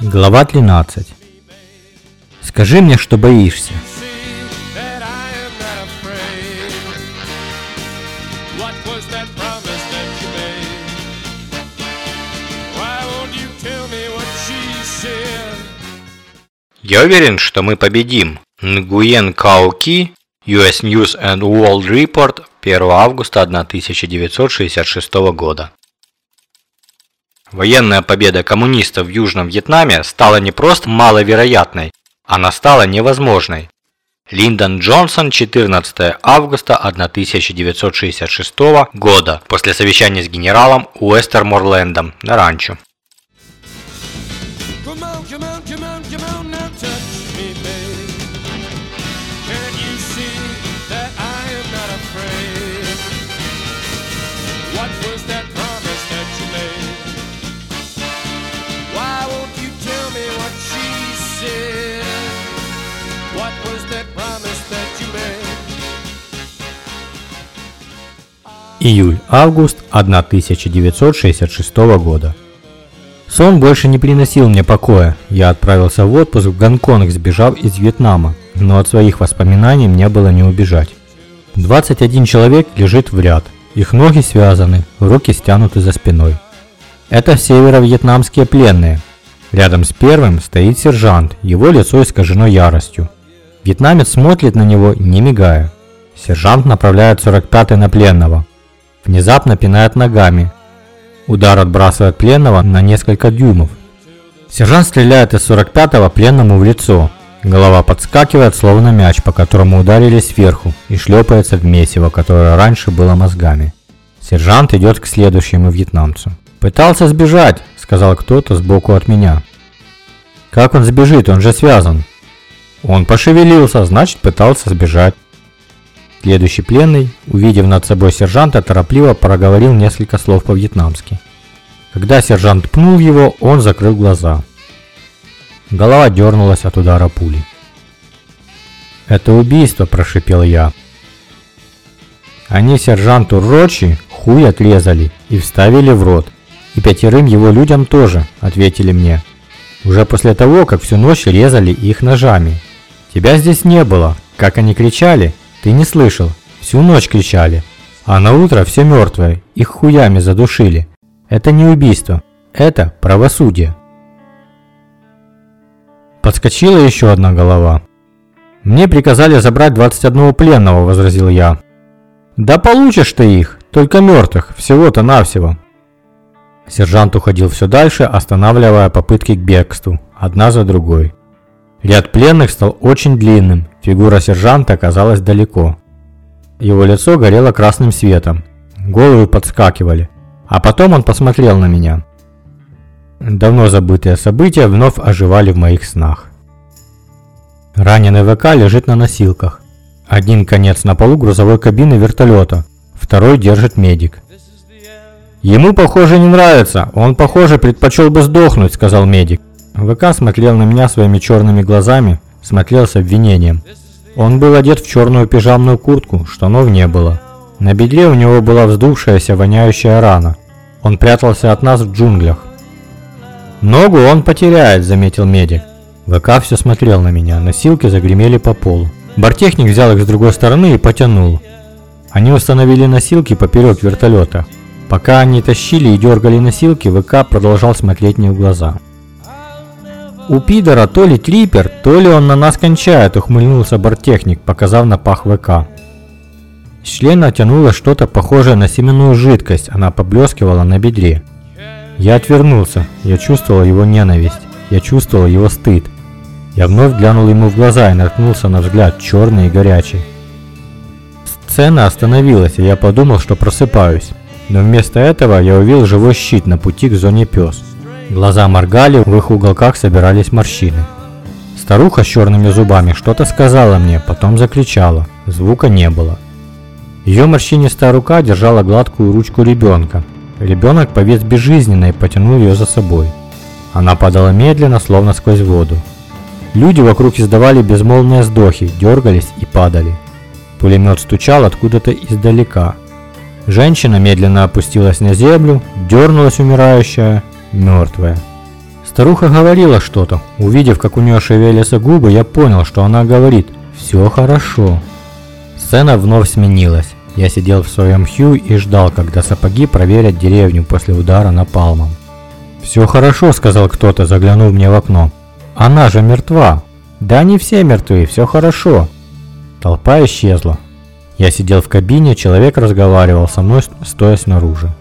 Глава 13. Скажи мне, что боишься. Я уверен, что мы победим. Нгуен Каоки, US News and World Report, 1 августа 1966 года. Военная победа коммунистов в Южном Вьетнаме стала не просто маловероятной, она стала невозможной. Линдон Джонсон, 14 августа 1966 года, после совещания с генералом Уэстерморлендом на ранчо. Июль-август 1966 года. Сон больше не приносил мне покоя. Я отправился в отпуск в Гонконг, сбежав из Вьетнама, но от своих воспоминаний мне было не убежать. 21 человек лежит в ряд. Их ноги связаны, руки стянуты за спиной. Это северо-вьетнамские пленные. Рядом с первым стоит сержант, его лицо искажено яростью. Вьетнамец смотрит на него, не мигая. Сержант направляет 45-й на пленного. Внезапно пинает ногами. Удар отбрасывает пленного на несколько дюймов. Сержант стреляет из 45-го пленному в лицо. Голова подскакивает, словно мяч, по которому ударили сверху, и шлепается в месиво, которое раньше было мозгами. Сержант идет к следующему вьетнамцу. «Пытался сбежать», — сказал кто-то сбоку от меня. «Как он сбежит? Он же связан». «Он пошевелился, значит, пытался сбежать». Следующий пленный, увидев над собой сержанта, торопливо проговорил несколько слов по-вьетнамски. Когда сержант пнул его, он закрыл глаза. Голова дернулась от удара пули. «Это убийство», – прошипел я. Они сержанту Рочи хуй отрезали и вставили в рот. И пятерым его людям тоже, ответили мне. Уже после того, как всю ночь резали их ножами. Тебя здесь не было. Как они кричали, ты не слышал. Всю ночь кричали. А на утро все мертвое, их хуями задушили. Это не убийство, это правосудие. Подскочила еще одна голова. «Мне приказали забрать 21 пленного», – возразил я. «Да получишь ты их, только мертвых, всего-то навсего». Сержант уходил все дальше, останавливая попытки к бегству, одна за другой. Ряд пленных стал очень длинным, фигура сержанта оказалась далеко. Его лицо горело красным светом, головы подскакивали, а потом он посмотрел на меня. Давно забытые события вновь оживали в моих снах. Раненый ВК лежит на носилках. Один конец на полу грузовой кабины вертолета, второй держит медик. Ему, похоже, не нравится, он, похоже, предпочел бы сдохнуть, сказал медик. ВК смотрел на меня своими черными глазами, смотрел с обвинением. Он был одет в черную пижамную куртку, штанов не было. На бедре у него была вздувшаяся, воняющая рана. Он прятался от нас в джунглях. «Ногу он потеряет», — заметил медик. ВК все смотрел на меня, носилки загремели по полу. Бортехник взял их с другой стороны и потянул. Они установили носилки поперек вертолета. Пока они тащили и дергали носилки, ВК продолжал смотреть мне в глаза. «У пидора то ли трипер, то ли он на нас кончает», — ухмыльнулся бортехник, показав на пах ВК. Из члена что-то похожее на семенную жидкость, она поблескивала на бедре. Я отвернулся, я чувствовал его ненависть, я чувствовал его стыд. Я вновь глянул ему в глаза и наткнулся на взгляд, черный и горячий. Сцена остановилась, и я подумал, что просыпаюсь. Но вместо этого я увидел живой щит на пути к зоне пес. Глаза моргали, в их уголках собирались морщины. Старуха с черными зубами что-то сказала мне, потом закричала. Звука не было. Ее морщинистая рука держала гладкую ручку ребенка. Ребенок повис безжизненно и потянул ее за собой. Она падала медленно, словно сквозь воду. Люди вокруг издавали безмолвные вздохи, дергались и падали. Пулемет стучал откуда-то издалека. Женщина медленно опустилась на землю, дернулась умирающая, мертвая. Старуха говорила что-то. Увидев, как у нее шевелятся губы, я понял, что она говорит «Все хорошо». Сцена вновь сменилась. Я сидел в своем хью и ждал, когда сапоги проверят деревню после удара напалмом. «Все хорошо», — сказал кто-то, заглянув мне в окно. «Она же мертва». «Да они все мертвы, все хорошо». Толпа исчезла. Я сидел в кабине, человек разговаривал со мной, стоя снаружи.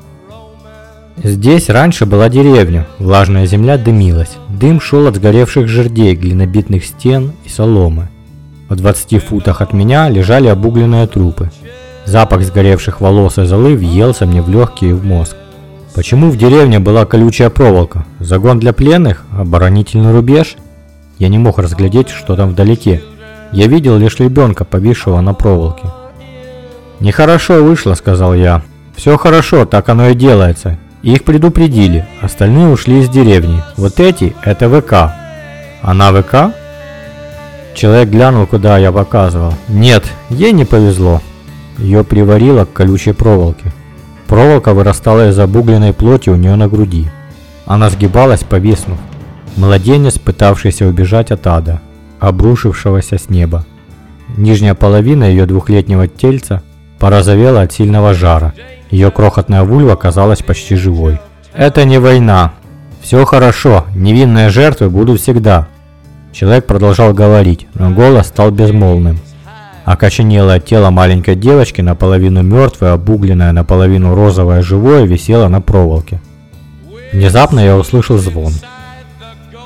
Здесь раньше была деревня, влажная земля дымилась. Дым шел от сгоревших жердей, глинобитных стен и соломы. В 20 футах от меня лежали обугленные трупы. Запах сгоревших волос и золы въелся мне в легкие и в мозг. Почему в деревне была колючая проволока? Загон для пленных? Оборонительный рубеж? Я не мог разглядеть, что там вдалеке. Я видел лишь ребенка, повисшего на проволоке. «Нехорошо вышло», — сказал я. «Все хорошо, так оно и делается. Их предупредили, остальные ушли из деревни. Вот эти – это ВК». «Она ВК?» Человек глянул, куда я показывал. «Нет, ей не повезло». Ее приварило к колючей проволоке. Проволока вырастала из обугленной плоти у нее на груди. Она сгибалась, повиснув. Младенец, пытавшийся убежать от ада, обрушившегося с неба. Нижняя половина ее двухлетнего тельца порозовела от сильного жара. Ее крохотная вульва казалась почти живой. «Это не война. Все хорошо, невинные жертвы будут всегда». Человек продолжал говорить, но голос стал безмолвным. Окоченелое тело маленькой девочки, наполовину мертвое, обугленное, наполовину розовое, живое, висело на проволоке. Внезапно я услышал звон.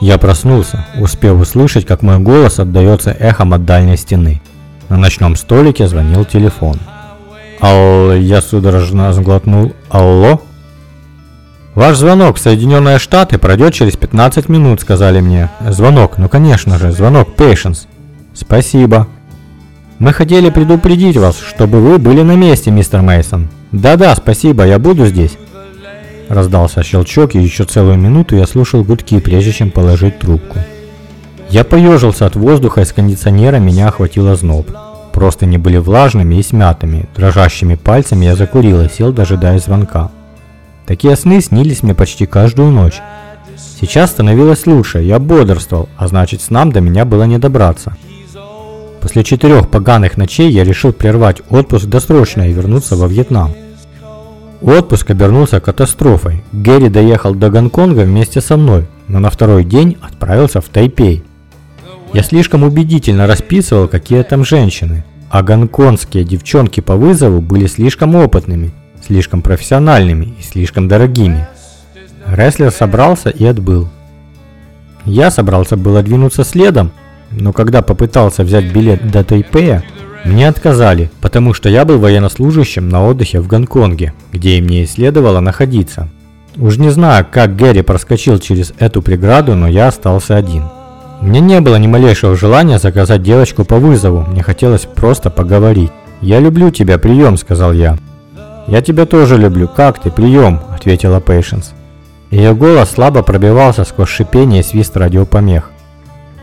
Я проснулся, успев услышать, как мой голос отдается эхом от дальней стены. На ночном столике звонил телефон. Алло, я судорожно сглотнул. Алло? Ваш звонок в Соединенные Штаты пройдет через 15 минут, сказали мне. Звонок, ну конечно же, звонок Patience. Спасибо. Мы хотели предупредить вас, чтобы вы были на месте, мистер Мейсон. Да-да, спасибо, я буду здесь. Раздался щелчок, и еще целую минуту я слушал гудки, прежде чем положить трубку. Я поежился от воздуха из кондиционера, меня охватило зноб. Просто не были влажными и смятыми. Дрожащими пальцами я закурил и сел, дожидаясь звонка. Такие сны снились мне почти каждую ночь. Сейчас становилось лучше, я бодрствовал, а значит снам до меня было не добраться. После четырех поганых ночей я решил прервать отпуск досрочно и вернуться во Вьетнам. Отпуск обернулся катастрофой. Гэри доехал до Гонконга вместе со мной, но на второй день отправился в Тайпей. Я слишком убедительно расписывал, какие там женщины, а гонконгские девчонки по вызову были слишком опытными, слишком профессиональными и слишком дорогими. Рестлер собрался и отбыл. Я собрался было двинуться следом, но когда попытался взять билет до Тайпея, мне отказали, потому что я был военнослужащим на отдыхе в Гонконге, где и мне и следовало находиться. Уж не знаю, как Гэри проскочил через эту преграду, но я остался один. Мне не было ни малейшего желания заказать девочку по вызову, мне хотелось просто поговорить. «Я люблю тебя, прием», — сказал я. «Я тебя тоже люблю. Как ты, прием?» — ответила Пейшенс. Ее голос слабо пробивался сквозь шипение и свист радиопомех.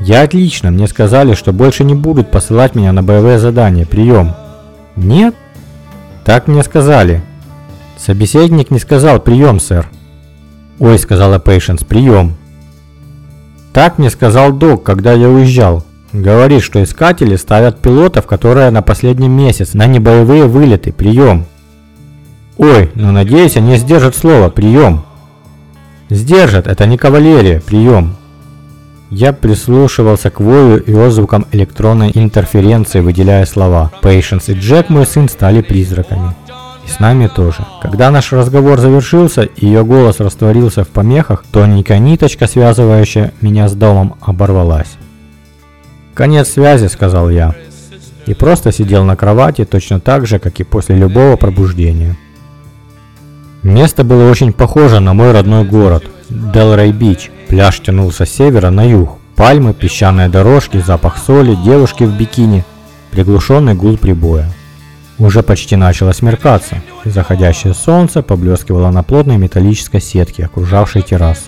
«Я отлично, мне сказали, что больше не будут посылать меня на боевые задания. Прием». «Нет?» «Так мне сказали». Собеседник не сказал «прием, сэр». «Ой», — сказала Пейшенс, — «прием». Так мне сказал док, когда я уезжал. Говорит, что искатели ставят пилотов, которые на последний месяц, на небоевые вылеты. Прием. Ой, ну надеюсь, они сдержат слово. Прием. Сдержат, это не кавалерия. Прием. Я прислушивался к вою и отзвукам электронной интерференции, выделяя слова. Patience и Джек, мой сын, стали призраками. И с нами тоже. Когда наш разговор завершился и ее голос растворился в помехах, тоненькая ниточка, связывающая меня с домом, оборвалась. «Конец связи», — сказал я. И просто сидел на кровати точно так же, как и после любого пробуждения. Место было очень похоже на мой родной город, Делрей-Бич. Пляж тянулся с севера на юг. Пальмы, песчаные дорожки, запах соли, девушки в бикини, приглушенный гул прибоя. Уже почти начало смеркаться, заходящее солнце поблескивало на плотной металлической сетке, окружавшей террасу.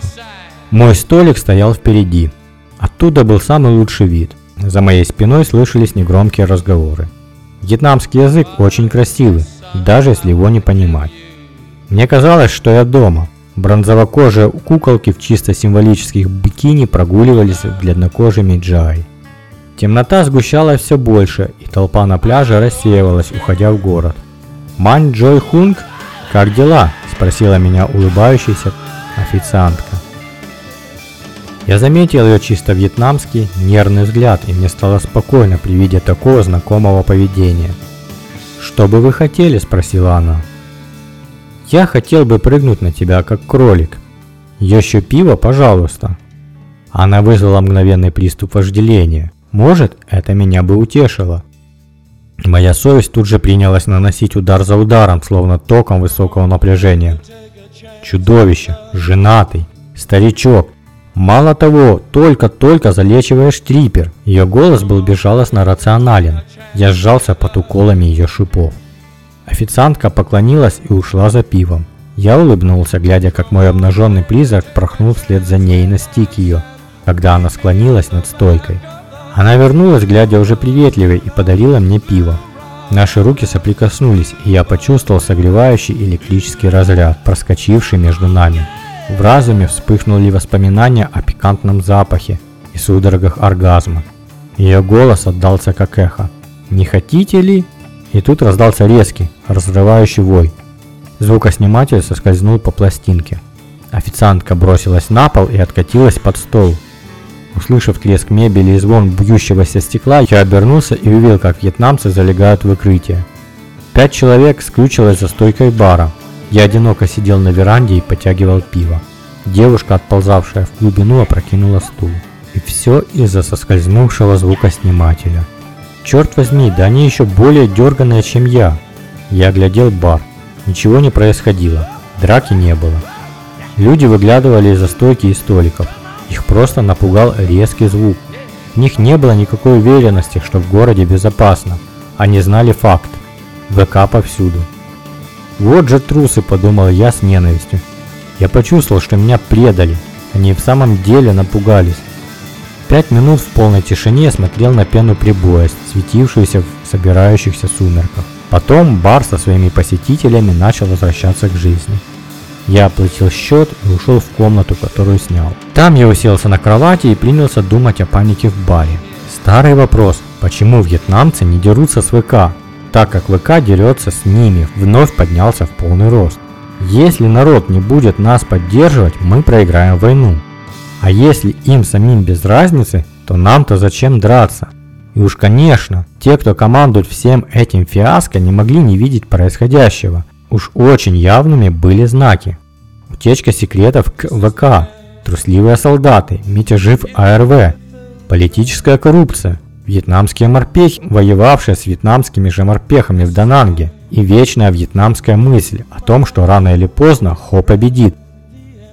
Мой столик стоял впереди. Оттуда был самый лучший вид. За моей спиной слышались негромкие разговоры. Вьетнамский язык очень красивый, даже если его не понимать. Мне казалось, что я дома, Бронзовокожие куколки в чисто символических бикини прогуливались длиннокожими джай. Темнота сгущалась все больше, и толпа на пляже рассеивалась, уходя в город. «Мань Джой Хунг, как дела?» – спросила меня улыбающаяся официантка. Я заметил ее чисто вьетнамский, нервный взгляд, и мне стало спокойно при виде такого знакомого поведения. «Что бы вы хотели?» – спросила она. «Я хотел бы прыгнуть на тебя, как кролик. Еще пиво, пожалуйста». Она вызвала мгновенный приступ вожделения. Может, это меня бы утешило. Моя совесть тут же принялась наносить удар за ударом, словно током высокого напряжения. Чудовище, женатый, старичок. Мало того, только-только залечиваешь трипер. Ее голос был безжалостно рационален. Я сжался под уколами ее шипов. Официантка поклонилась и ушла за пивом. Я улыбнулся, глядя, как мой обнаженный призрак прохнул вслед за ней и настиг ее, когда она склонилась над стойкой. Она вернулась, глядя уже приветливой, и подарила мне пиво. Наши руки соприкоснулись, и я почувствовал согревающий электрический разряд, проскочивший между нами. В разуме вспыхнули воспоминания о пикантном запахе и судорогах оргазма. Ее голос отдался как эхо. «Не хотите ли?» И тут раздался резкий, разрывающий вой. Звукосниматель соскользнул по пластинке. Официантка бросилась на пол и откатилась под стол. Услышав треск мебели и звон бьющегося стекла, я обернулся и увидел, как вьетнамцы залегают в укрытие. Пять человек скрючилось за стойкой бара. Я одиноко сидел на веранде и потягивал пиво. Девушка, отползавшая в глубину, опрокинула стул. И все из-за соскользнувшего звукоснимателя. Черт возьми, да они еще более дерганые, чем я. Я глядел бар. Ничего не происходило. Драки не было. Люди выглядывали из-за стойки и столиков. Их просто напугал резкий звук. В них не было никакой уверенности, что в городе безопасно. Они знали факт. ВК повсюду. Вот же трусы, подумал я с ненавистью. Я почувствовал, что меня предали. Они в самом деле напугались. Пять минут в полной тишине смотрел на пену прибоя, светившуюся в собирающихся сумерках. Потом бар со своими посетителями начал возвращаться к жизни. Я оплатил счет и ушел в комнату, которую снял. Там я уселся на кровати и принялся думать о панике в баре. Старый вопрос, почему вьетнамцы не дерутся с ВК, так как ВК дерется с ними, вновь поднялся в полный рост. Если народ не будет нас поддерживать, мы проиграем войну. А если им самим без разницы, то нам-то зачем драться? И уж конечно, те, кто командует всем этим фиаско, не могли не видеть происходящего – Уж очень явными были знаки. Утечка секретов к ВК, трусливые солдаты, мятежи в АРВ, политическая коррупция, вьетнамские морпехи, воевавшие с вьетнамскими же морпехами в Дананге, и вечная вьетнамская мысль о том, что рано или поздно Хо победит.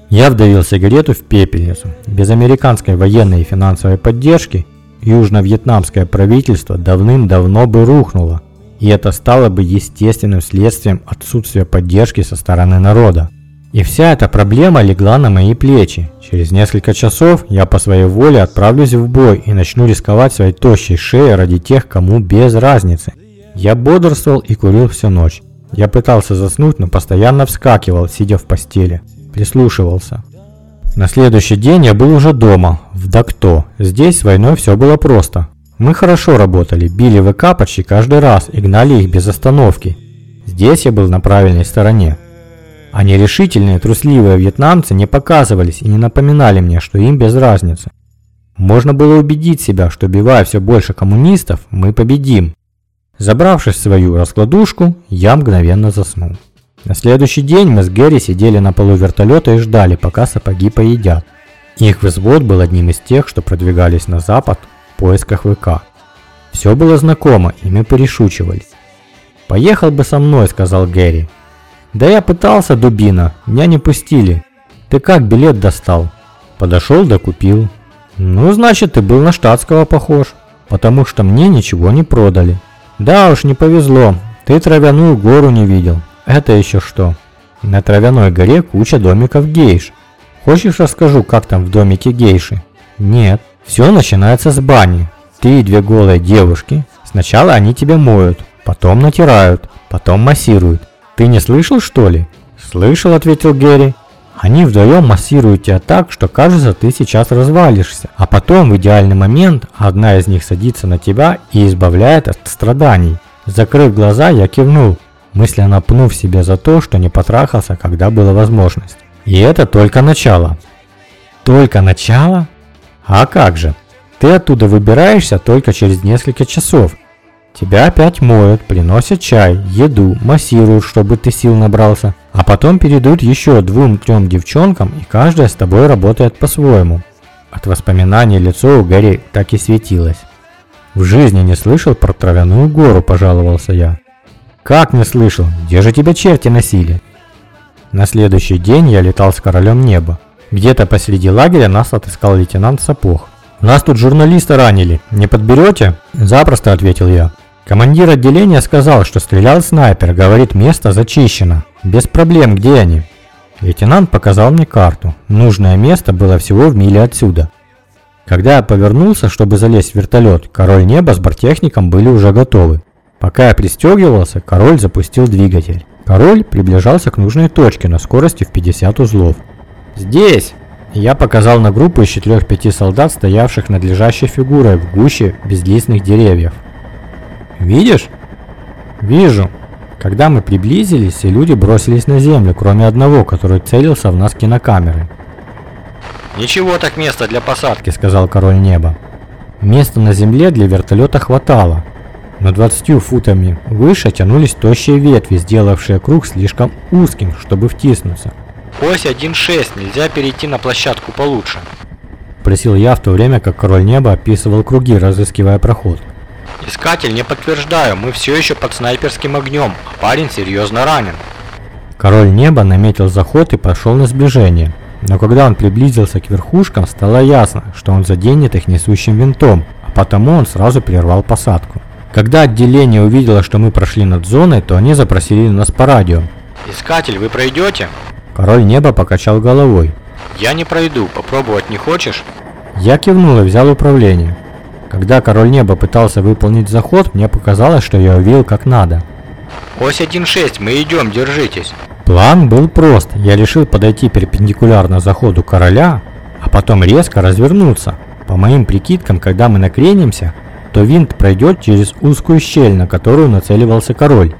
Я вдавил сигарету в пепельницу. Без американской военной и финансовой поддержки южно-вьетнамское правительство давным-давно бы рухнуло и это стало бы естественным следствием отсутствия поддержки со стороны народа. И вся эта проблема легла на мои плечи. Через несколько часов я по своей воле отправлюсь в бой и начну рисковать своей тощей шеей ради тех, кому без разницы. Я бодрствовал и курил всю ночь. Я пытался заснуть, но постоянно вскакивал, сидя в постели. Прислушивался. На следующий день я был уже дома, в Дакто. Здесь с войной все было просто. Мы хорошо работали, били ВК почти каждый раз и гнали их без остановки. Здесь я был на правильной стороне. А нерешительные, трусливые вьетнамцы не показывались и не напоминали мне, что им без разницы. Можно было убедить себя, что убивая все больше коммунистов, мы победим. Забравшись в свою раскладушку, я мгновенно заснул. На следующий день мы с Гэри сидели на полу вертолета и ждали, пока сапоги поедят. Их взвод был одним из тех, что продвигались на запад поисках ВК. Все было знакомо, и мы перешучивались. «Поехал бы со мной», — сказал Гэри. «Да я пытался, дубина, меня не пустили. Ты как билет достал?» Подошел да купил. «Ну, значит, ты был на штатского похож, потому что мне ничего не продали». «Да уж, не повезло, ты травяную гору не видел. Это еще что?» «На травяной горе куча домиков гейш. Хочешь расскажу, как там в домике гейши?» «Нет». Все начинается с бани. Ты и две голые девушки. Сначала они тебя моют, потом натирают, потом массируют. Ты не слышал, что ли? Слышал, ответил Герри. Они вдвоем массируют тебя так, что кажется, ты сейчас развалишься. А потом, в идеальный момент, одна из них садится на тебя и избавляет от страданий. Закрыв глаза, я кивнул, мысленно пнув себе за то, что не потрахался, когда была возможность. И это только начало. Только начало? А как же? Ты оттуда выбираешься только через несколько часов. Тебя опять моют, приносят чай, еду, массируют, чтобы ты сил набрался. А потом перейдут еще двум-трем девчонкам, и каждая с тобой работает по-своему. От воспоминаний лицо у Гэри так и светилось. В жизни не слышал про травяную гору, пожаловался я. Как не слышал? Где же тебя черти носили? На следующий день я летал с королем неба. Где-то посреди лагеря нас отыскал лейтенант Сапог. «Нас тут журналиста ранили. Не подберете?» «Запросто», — ответил я. Командир отделения сказал, что стрелял снайпер, говорит, место зачищено. Без проблем, где они? Лейтенант показал мне карту. Нужное место было всего в миле отсюда. Когда я повернулся, чтобы залезть в вертолет, король неба с бортехником были уже готовы. Пока я пристегивался, король запустил двигатель. Король приближался к нужной точке на скорости в 50 узлов. «Здесь!» Я показал на группу из 4-5 солдат, стоявших над лежащей фигурой в гуще безлистных деревьев. Видишь? Вижу. Когда мы приблизились, все люди бросились на землю, кроме одного, который целился в нас кинокамерой. «Ничего так место для посадки», — сказал король неба. Места на земле для вертолета хватало, но 20 футами выше тянулись тощие ветви, сделавшие круг слишком узким, чтобы втиснуться. «Ось 1.6, нельзя перейти на площадку получше», — просил я в то время, как король неба описывал круги, разыскивая проход. Искатель, не подтверждаю, мы все еще под снайперским огнем, а парень серьезно ранен. Король неба наметил заход и пошел на сближение. Но когда он приблизился к верхушкам, стало ясно, что он заденет их несущим винтом, а потому он сразу прервал посадку. Когда отделение увидело, что мы прошли над зоной, то они запросили нас по радио. «Искатель, вы пройдете?» Король неба покачал головой. «Я не пройду, попробовать не хочешь?» Я кивнул и взял управление. Когда Король Неба пытался выполнить заход, мне показалось, что я увидел как надо. «Ось 1.6, мы идем, держитесь!» План был прост. Я решил подойти перпендикулярно заходу короля, а потом резко развернуться. По моим прикидкам, когда мы накренимся, то винт пройдет через узкую щель, на которую нацеливался король.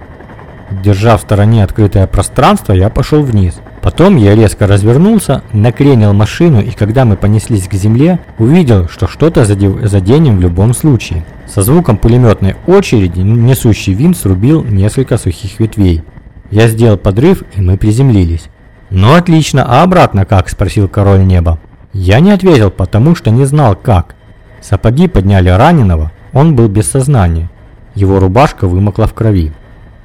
Держа в стороне открытое пространство, я пошел вниз. Потом я резко развернулся, накренил машину и когда мы понеслись к земле, увидел, что что-то заденем в любом случае. Со звуком пулеметной очереди несущий винт срубил несколько сухих ветвей. Я сделал подрыв и мы приземлились. «Ну отлично, а обратно как?» – спросил король неба. Я не ответил, потому что не знал как. Сапоги подняли раненого, он был без сознания. Его рубашка вымокла в крови.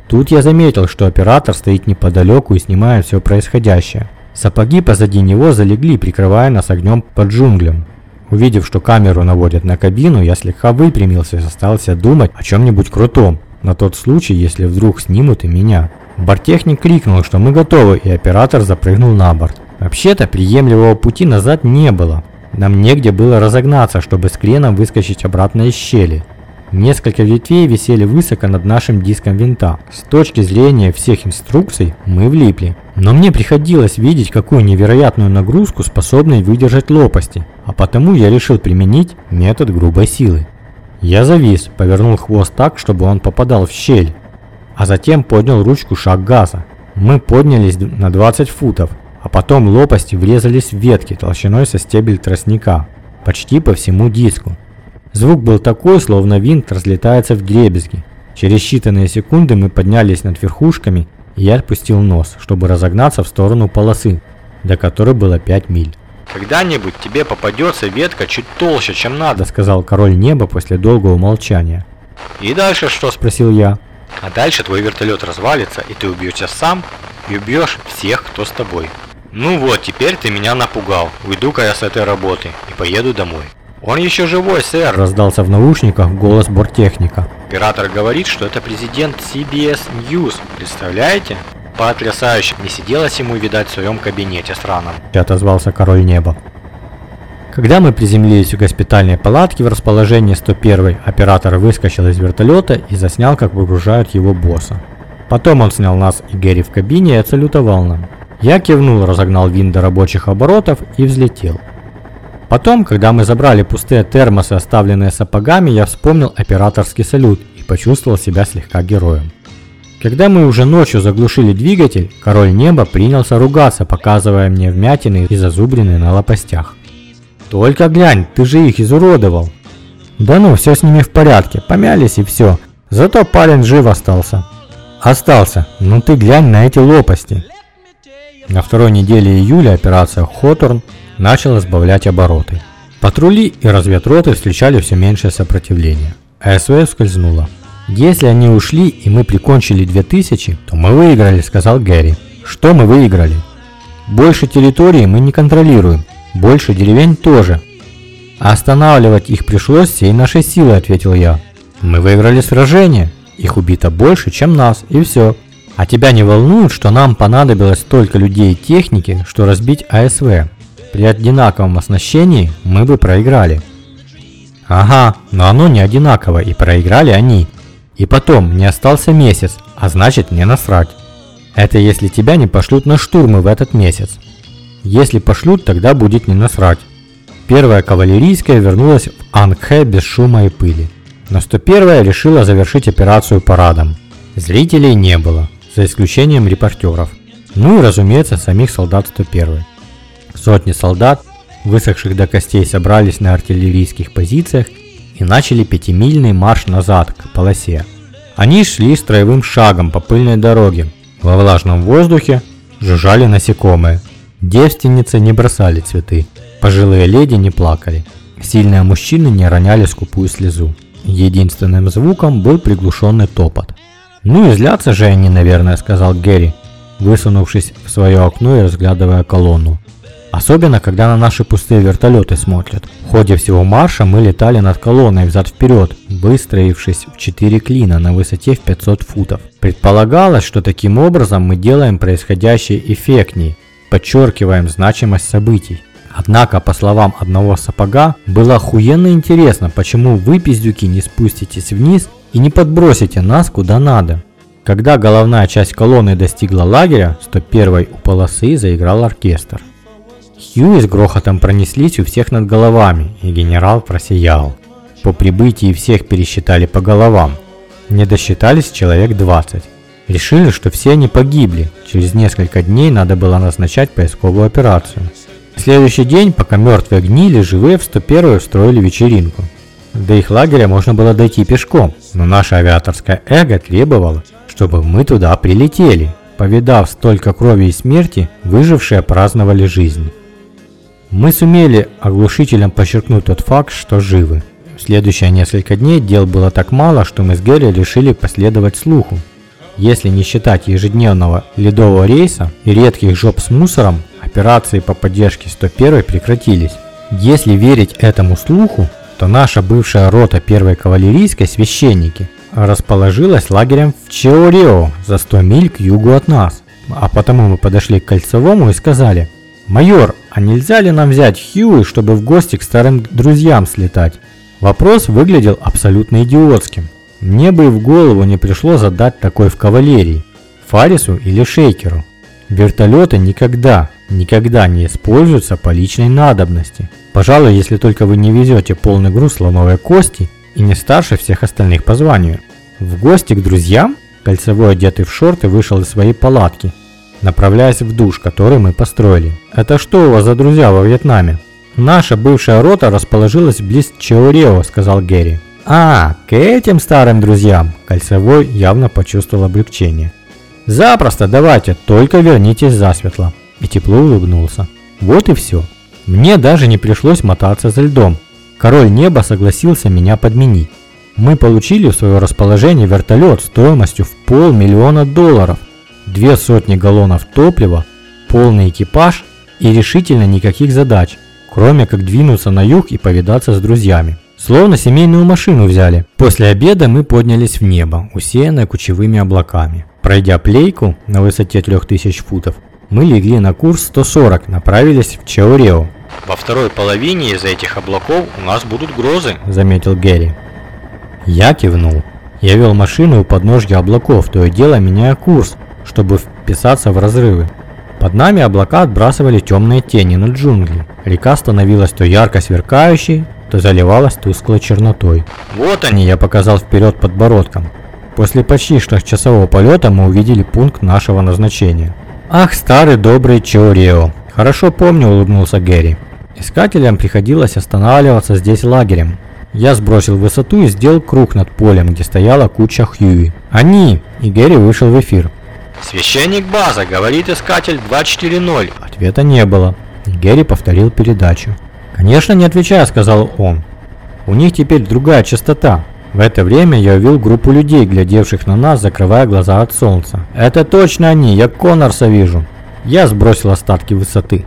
Тут я заметил, что оператор стоит неподалеку и снимает все происходящее. Сапоги позади него залегли, прикрывая нас огнем под джунглям. Увидев, что камеру наводят на кабину, я слегка выпрямился и остался думать о чем-нибудь крутом, на тот случай, если вдруг снимут и меня. Борттехник крикнул, что мы готовы, и оператор запрыгнул на борт. Вообще-то приемлемого пути назад не было. Нам негде было разогнаться, чтобы с креном выскочить обратно из щели. Несколько ветвей висели высоко над нашим диском винта. С точки зрения всех инструкций мы влипли. Но мне приходилось видеть, какую невероятную нагрузку способны выдержать лопасти, а потому я решил применить метод грубой силы. Я завис, повернул хвост так, чтобы он попадал в щель, а затем поднял ручку шаг газа. Мы поднялись на 20 футов, а потом лопасти врезались в ветки толщиной со стебель тростника, почти по всему диску. Звук был такой, словно винт разлетается в дребезги. Через считанные секунды мы поднялись над верхушками, и я отпустил нос, чтобы разогнаться в сторону полосы, до которой было 5 миль. «Когда-нибудь тебе попадется ветка чуть толще, чем надо», — сказал король неба после долгого молчания. «И дальше что?» — спросил я. «А дальше твой вертолет развалится, и ты убьешься сам, и убьешь всех, кто с тобой». «Ну вот, теперь ты меня напугал. Уйду-ка я с этой работы и поеду домой». «Он еще живой, сэр!» – раздался в наушниках голос борттехника. Оператор говорит, что это президент CBS News. Представляете? Потрясающе. Не сиделось ему, видать, в своем кабинете сраном. Отозвался король неба. Когда мы приземлились в госпитальной палатке в расположении 101, оператор выскочил из вертолета и заснял, как выгружают его босса. Потом он снял нас и Гэри в кабине и отсалютовал нам. Я кивнул, разогнал винт до рабочих оборотов и взлетел. Потом, когда мы забрали пустые термосы, оставленные сапогами, я вспомнил операторский салют и почувствовал себя слегка героем. Когда мы уже ночью заглушили двигатель, король неба принялся ругаться, показывая мне вмятины и зазубрины на лопастях. «Только глянь, ты же их изуродовал!» «Да ну, все с ними в порядке, помялись и все. Зато парень жив остался». «Остался, ну ты глянь на эти лопасти!» На второй неделе июля операция «Хоторн» начала сбавлять обороты. Патрули и разведроты встречали все меньшее сопротивление. АСВ скользнула. «Если они ушли и мы прикончили 2000, то мы выиграли», — сказал Гэри. «Что мы выиграли?» «Больше территории мы не контролируем, больше деревень тоже». «Останавливать их пришлось всей нашей силой», — ответил я. «Мы выиграли сражение, их убито больше, чем нас, и все». А тебя не волнует, что нам понадобилось столько людей и техники, что разбить АСВ? При одинаковом оснащении мы бы проиграли. Ага, но оно не одинаково, и проиграли они. И потом, не остался месяц, а значит не насрать. Это если тебя не пошлют на штурмы в этот месяц. Если пошлют, тогда будет не насрать. Первая кавалерийская вернулась в Ангхэ без шума и пыли. Но 101-я решила завершить операцию парадом. Зрителей не было за исключением репортеров. Ну и, разумеется, самих солдат 101. Сотни солдат, высохших до костей, собрались на артиллерийских позициях и начали пятимильный марш назад к полосе. Они шли строевым шагом по пыльной дороге. Во влажном воздухе жужжали насекомые. Девственницы не бросали цветы. Пожилые леди не плакали. Сильные мужчины не роняли скупую слезу. Единственным звуком был приглушенный топот. «Ну и злятся же они, наверное», — сказал Гэри, высунувшись в свое окно и разглядывая колонну. Особенно, когда на наши пустые вертолеты смотрят. В ходе всего марша мы летали над колонной взад-вперед, выстроившись в 4 клина на высоте в 500 футов. Предполагалось, что таким образом мы делаем происходящее эффектнее, подчеркиваем значимость событий. Однако, по словам одного сапога, было охуенно интересно, почему вы, пиздюки, не спуститесь вниз и не подбросите нас куда надо. Когда головная часть колонны достигла лагеря, 101 у полосы заиграл оркестр. Хьюи с грохотом пронеслись у всех над головами, и генерал просиял. По прибытии всех пересчитали по головам. Не досчитались человек 20. Решили, что все они погибли. Через несколько дней надо было назначать поисковую операцию. В следующий день, пока мертвые гнили, живые в 101 устроили вечеринку. До их лагеря можно было дойти пешком, но наше авиаторское эго требовало, чтобы мы туда прилетели. Повидав столько крови и смерти, выжившие праздновали жизнь. Мы сумели оглушителем подчеркнуть тот факт, что живы. В следующие несколько дней дел было так мало, что мы с Гэри решили последовать слуху. Если не считать ежедневного ледового рейса и редких жоп с мусором, операции по поддержке 101 прекратились. Если верить этому слуху, то наша бывшая рота первой кавалерийской священники расположилась лагерем в Чеорио за 100 миль к югу от нас. А потому мы подошли к Кольцевому и сказали, «Майор, а нельзя ли нам взять Хьюи, чтобы в гости к старым друзьям слетать?» Вопрос выглядел абсолютно идиотским. Мне бы и в голову не пришло задать такой в кавалерии, Фарису или Шейкеру. Вертолеты никогда, никогда не используются по личной надобности. Пожалуй, если только вы не везете полный груз слоновой кости и не старше всех остальных по званию. В гости к друзьям Кольцевой, одетый в шорты, вышел из своей палатки, направляясь в душ, который мы построили. «Это что у вас за друзья во Вьетнаме?» «Наша бывшая рота расположилась близ Чеорео», — сказал Гэри. «А, к этим старым друзьям!» Кольцевой явно почувствовал облегчение. «Запросто, давайте, только вернитесь засветло!» И тепло улыбнулся. Вот и все. Мне даже не пришлось мотаться за льдом. Король неба согласился меня подменить. Мы получили в свое расположение вертолет стоимостью в полмиллиона долларов, две сотни галлонов топлива, полный экипаж и решительно никаких задач, кроме как двинуться на юг и повидаться с друзьями. Словно семейную машину взяли. После обеда мы поднялись в небо, усеянное кучевыми облаками. Пройдя плейку на высоте 3000 футов, мы легли на курс 140, направились в Чаорео. «Во второй половине из этих облаков у нас будут грозы», — заметил Гэри. Я кивнул. Я вел машину у подножья облаков, то и дело меняя курс, чтобы вписаться в разрывы. Под нами облака отбрасывали темные тени на джунгли. Река становилась то ярко сверкающей, то заливалась тусклой чернотой. «Вот они!» – я показал вперед подбородком. После почти часового полета мы увидели пункт нашего назначения. «Ах, старый добрый Чорио!» «Хорошо помню», – улыбнулся Гэри. Искателям приходилось останавливаться здесь лагерем. Я сбросил высоту и сделал круг над полем, где стояла куча Хьюи. «Они!» И Гэри вышел в эфир. «Священник База, говорит искатель 240». Ответа не было. И Гэри повторил передачу. «Конечно, не отвечаю», — сказал он. «У них теперь другая частота». В это время я увидел группу людей, глядевших на нас, закрывая глаза от солнца. «Это точно они, я Коннорса вижу». Я сбросил остатки высоты.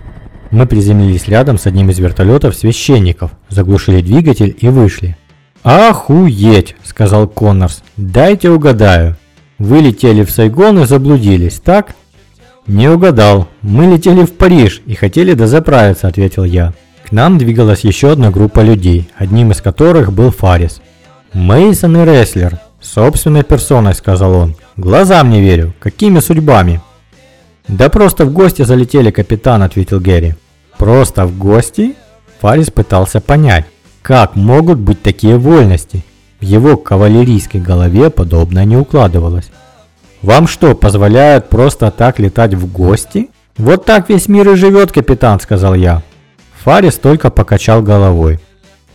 Мы приземлились рядом с одним из вертолетов священников, заглушили двигатель и вышли. «Охуеть!» – сказал Коннорс. «Дайте угадаю. Вы летели в Сайгон и заблудились, так?» «Не угадал. Мы летели в Париж и хотели дозаправиться», – ответил я. К нам двигалась еще одна группа людей, одним из которых был Фарис. «Мейсон и Рестлер. Собственной персоной», – сказал он. «Глазам не верю. Какими судьбами?» «Да просто в гости залетели, капитан», – ответил Гэри. «Просто в гости?» Фарис пытался понять, как могут быть такие вольности. В его кавалерийской голове подобное не укладывалось. «Вам что, позволяют просто так летать в гости?» «Вот так весь мир и живет, капитан», – сказал я. Фарис только покачал головой.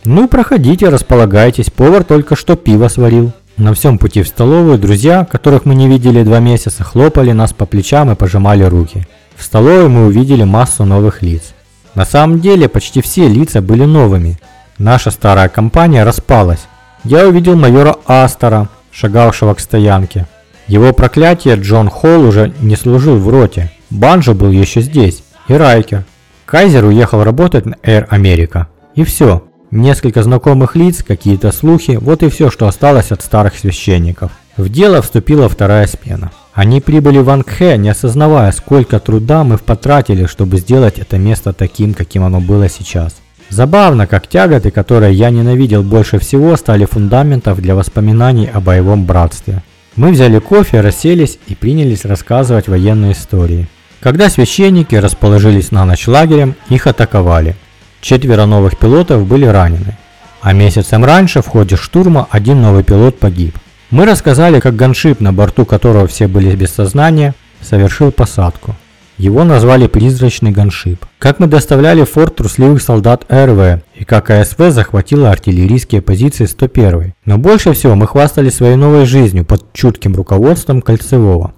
«Ну, проходите, располагайтесь, повар только что пиво сварил». На всем пути в столовую друзья, которых мы не видели два месяца, хлопали нас по плечам и пожимали руки. В столовой мы увидели массу новых лиц. На самом деле почти все лица были новыми. Наша старая компания распалась. Я увидел майора Астера, шагавшего к стоянке. Его проклятие Джон Холл уже не служил в роте. Банжо был еще здесь. И Райкер. Кайзер уехал работать на Air America. И все. Несколько знакомых лиц, какие-то слухи, вот и все, что осталось от старых священников. В дело вступила вторая смена. Они прибыли в Ангхэ, не осознавая, сколько труда мы потратили, чтобы сделать это место таким, каким оно было сейчас. Забавно, как тяготы, которые я ненавидел больше всего, стали фундаментом для воспоминаний о боевом братстве. Мы взяли кофе, расселись и принялись рассказывать военные истории. Когда священники расположились на ночь лагерем, их атаковали – Четверо новых пилотов были ранены. А месяцем раньше в ходе штурма один новый пилот погиб. Мы рассказали, как ганшип, на борту которого все были без сознания, совершил посадку. Его назвали «Призрачный ганшип». Как мы доставляли в форт трусливых солдат РВ, и как АСВ захватила артиллерийские позиции 101 Но больше всего мы хвастали своей новой жизнью под чутким руководством Кольцевого.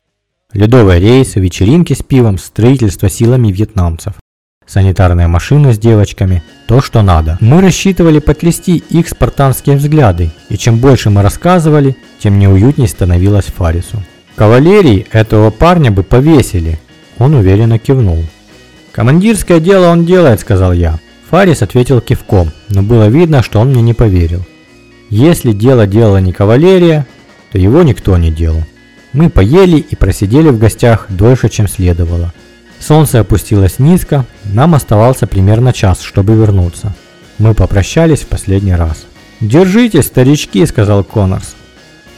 Ледовые рейсы, вечеринки с пивом, строительство силами вьетнамцев санитарная машина с девочками, то, что надо. Мы рассчитывали потрясти их спартанские взгляды, и чем больше мы рассказывали, тем неуютней становилось Фарису. Кавалерии этого парня бы повесили, он уверенно кивнул. «Командирское дело он делает», — сказал я. Фарис ответил кивком, но было видно, что он мне не поверил. Если дело делала не кавалерия, то его никто не делал. Мы поели и просидели в гостях дольше, чем следовало. Солнце опустилось низко, нам оставался примерно час, чтобы вернуться. Мы попрощались в последний раз. «Держитесь, старички», — сказал Коннорс.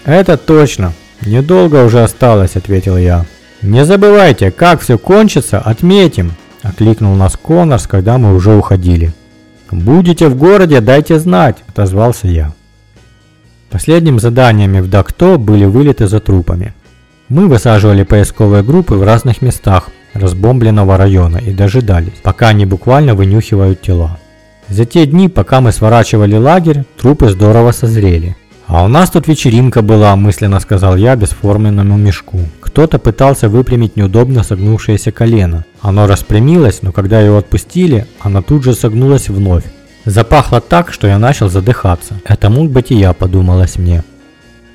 «Это точно. Недолго уже осталось», — ответил я. «Не забывайте, как все кончится, отметим», — окликнул нас Коннорс, когда мы уже уходили. «Будете в городе, дайте знать», — отозвался я. Последним заданиями в Дакто были вылеты за трупами. Мы высаживали поисковые группы в разных местах, разбомбленного района и дожидались, пока они буквально вынюхивают тела. За те дни, пока мы сворачивали лагерь, трупы здорово созрели. «А у нас тут вечеринка была», – мысленно сказал я бесформенному мешку. Кто-то пытался выпрямить неудобно согнувшееся колено. Оно распрямилось, но когда его отпустили, оно тут же согнулось вновь. Запахло так, что я начал задыхаться. Это мог быть и я, подумалось мне.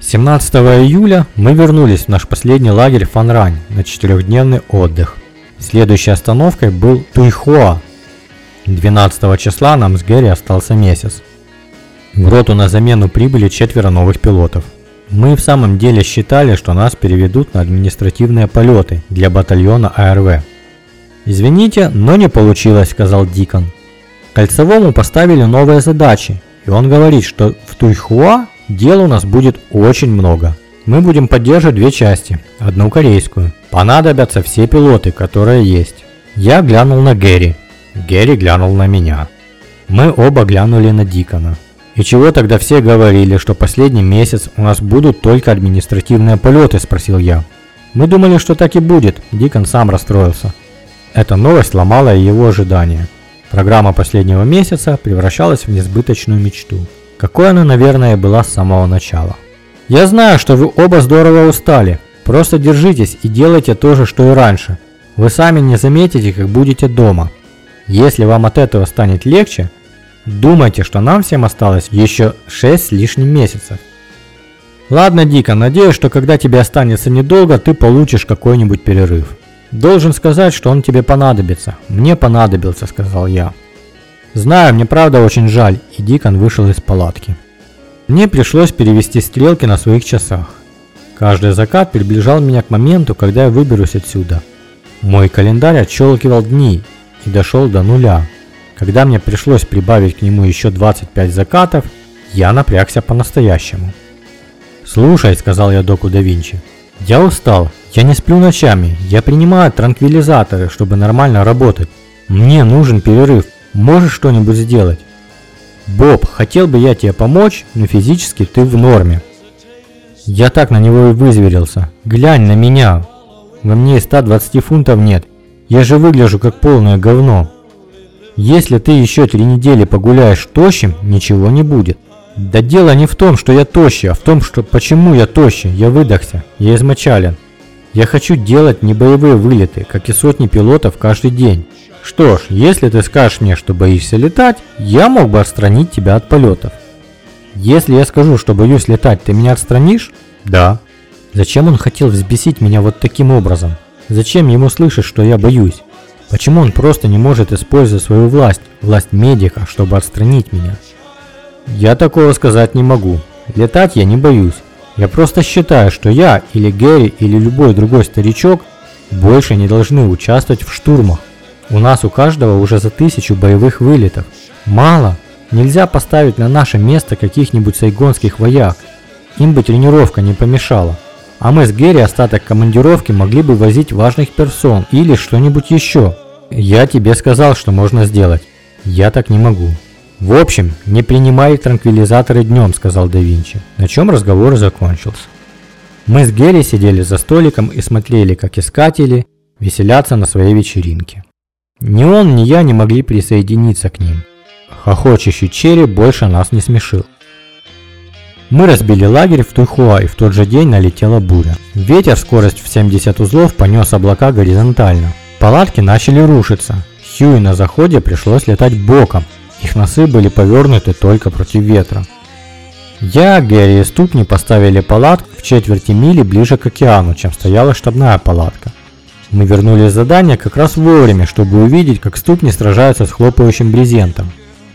17 июля мы вернулись в наш последний лагерь Фанрань на четырехдневный отдых. Следующей остановкой был Туйхуа. 12 числа нам с Гэри остался месяц. В роту на замену прибыли четверо новых пилотов. Мы в самом деле считали, что нас переведут на административные полеты для батальона АРВ. «Извините, но не получилось», — сказал Дикон. Кольцевому поставили новые задачи, и он говорит, что в Туйхуа дел у нас будет очень много. Мы будем поддерживать две части, одну корейскую. Понадобятся все пилоты, которые есть. Я глянул на Гэри. Гэри глянул на меня. Мы оба глянули на Дикона. И чего тогда все говорили, что последний месяц у нас будут только административные полеты, спросил я. Мы думали, что так и будет. Дикон сам расстроился. Эта новость ломала его ожидания. Программа последнего месяца превращалась в несбыточную мечту. Какой она, наверное, была с самого начала. Я знаю, что вы оба здорово устали. Просто держитесь и делайте то же, что и раньше. Вы сами не заметите, как будете дома. Если вам от этого станет легче, думайте, что нам всем осталось еще 6 с лишним месяцев. Ладно, Дика, надеюсь, что когда тебе останется недолго, ты получишь какой-нибудь перерыв. Должен сказать, что он тебе понадобится. Мне понадобился, сказал я. Знаю, мне правда очень жаль, и Дикон вышел из палатки. Мне пришлось перевести стрелки на своих часах. Каждый закат приближал меня к моменту, когда я выберусь отсюда. Мой календарь отщелкивал дни и дошел до нуля. Когда мне пришлось прибавить к нему еще 25 закатов, я напрягся по-настоящему. «Слушай», — сказал я доку да Винчи, — «я устал, я не сплю ночами, я принимаю транквилизаторы, чтобы нормально работать. Мне нужен перерыв, можешь что-нибудь сделать?» «Боб, хотел бы я тебе помочь, но физически ты в норме». Я так на него и вызверился. «Глянь на меня, во мне и 120 фунтов нет. Я же выгляжу как полное говно. Если ты еще три недели погуляешь тощим, ничего не будет. Да дело не в том, что я тощий, а в том, что почему я тощий. Я выдохся, я измочален. Я хочу делать не боевые вылеты, как и сотни пилотов каждый день. Что ж, если ты скажешь мне, что боишься летать, я мог бы отстранить тебя от полетов. Если я скажу, что боюсь летать, ты меня отстранишь? Да. Зачем он хотел взбесить меня вот таким образом? Зачем ему слышать, что я боюсь? Почему он просто не может использовать свою власть, власть медика, чтобы отстранить меня? Я такого сказать не могу. Летать я не боюсь. Я просто считаю, что я или Гэри или любой другой старичок больше не должны участвовать в штурмах. У нас у каждого уже за тысячу боевых вылетов. Мало. Нельзя поставить на наше место каких-нибудь сайгонских вояк. Им бы тренировка не помешала. А мы с Герри остаток командировки могли бы возить важных персон или что-нибудь еще. Я тебе сказал, что можно сделать. Я так не могу. В общем, не принимай транквилизаторы днем, сказал да Винчи, на чем разговор закончился. Мы с Герри сидели за столиком и смотрели, как искатели веселятся на своей вечеринке. Ни он, ни я не могли присоединиться к ним. Хохочущий Черри больше нас не смешил. Мы разбили лагерь в Туйхуа, и в тот же день налетела буря. Ветер, скорость в 70 узлов, понес облака горизонтально. Палатки начали рушиться. Хьюи на заходе пришлось летать боком. Их носы были повернуты только против ветра. Я, Гэри и Ступни поставили палатку в четверти мили ближе к океану, чем стояла штабная палатка. Мы вернулись с задания как раз вовремя, чтобы увидеть, как Ступни сражаются с хлопающим брезентом.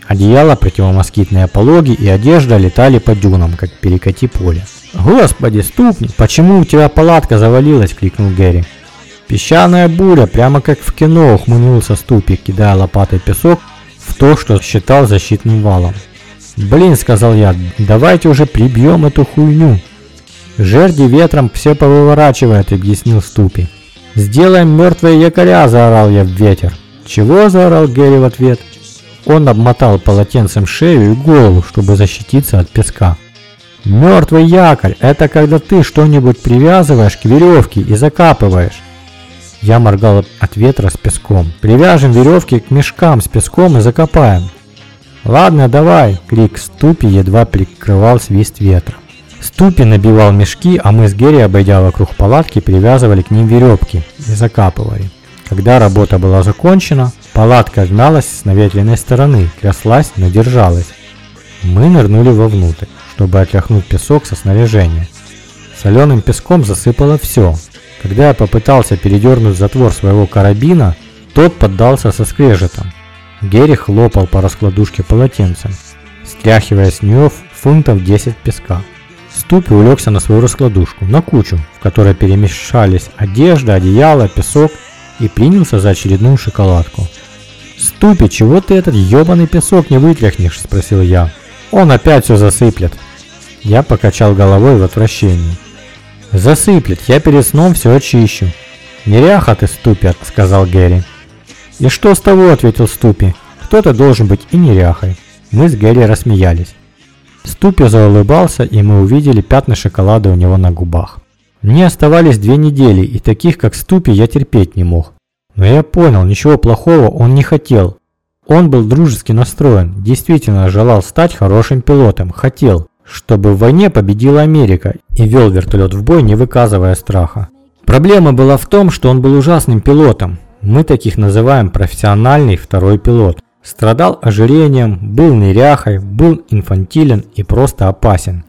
Одеяло, противомоскитные пологи и одежда летали по дюнам, как перекати поле. «Господи, ступни! Почему у тебя палатка завалилась?» – крикнул Гэри. «Песчаная буря, прямо как в кино!» – ухмыльнулся Ступик, кидая лопатой песок в то, что считал защитным валом. «Блин», – сказал я, – «давайте уже прибьем эту хуйню!» «Жерди ветром все повыворачивает», – объяснил Ступи. «Сделаем мертвые якоря!» – заорал я в ветер. «Чего?» – заорал Гэри в ответ – он обмотал полотенцем шею и голову, чтобы защититься от песка. Мертвый якорь – это когда ты что-нибудь привязываешь к веревке и закапываешь. Я моргал от ветра с песком. Привяжем веревки к мешкам с песком и закопаем. Ладно, давай, крик Ступи едва прикрывал свист ветра. Ступи набивал мешки, а мы с Герри, обойдя вокруг палатки, привязывали к ним веревки и закапывали. Когда работа была закончена, палатка гналась с наветренной стороны, тряслась, но держалась. Мы нырнули вовнутрь, чтобы отряхнуть песок со снаряжения. Соленым песком засыпало все. Когда я попытался передернуть затвор своего карабина, тот поддался со скрежетом. Герри хлопал по раскладушке полотенцем, стряхивая с нее фунтов 10 песка. Ступи улегся на свою раскладушку, на кучу, в которой перемешались одежда, одеяло, песок и принялся за очередную шоколадку. «Ступи, чего ты этот ебаный песок не вытряхнешь?» – спросил я. «Он опять все засыплет». Я покачал головой в отвращении. «Засыплет, я перед сном все очищу». «Неряха ты, Ступи», — сказал Гэри. «И что с того?» — ответил Ступи. «Кто-то должен быть и неряхой». Мы с Гэри рассмеялись. Ступи заулыбался, и мы увидели пятна шоколада у него на губах. Мне оставались две недели, и таких, как Ступи, я терпеть не мог. Но я понял, ничего плохого он не хотел. Он был дружески настроен, действительно желал стать хорошим пилотом, хотел, чтобы в войне победила Америка и вел вертолет в бой, не выказывая страха. Проблема была в том, что он был ужасным пилотом. Мы таких называем профессиональный второй пилот. Страдал ожирением, был неряхой, был инфантилен и просто опасен.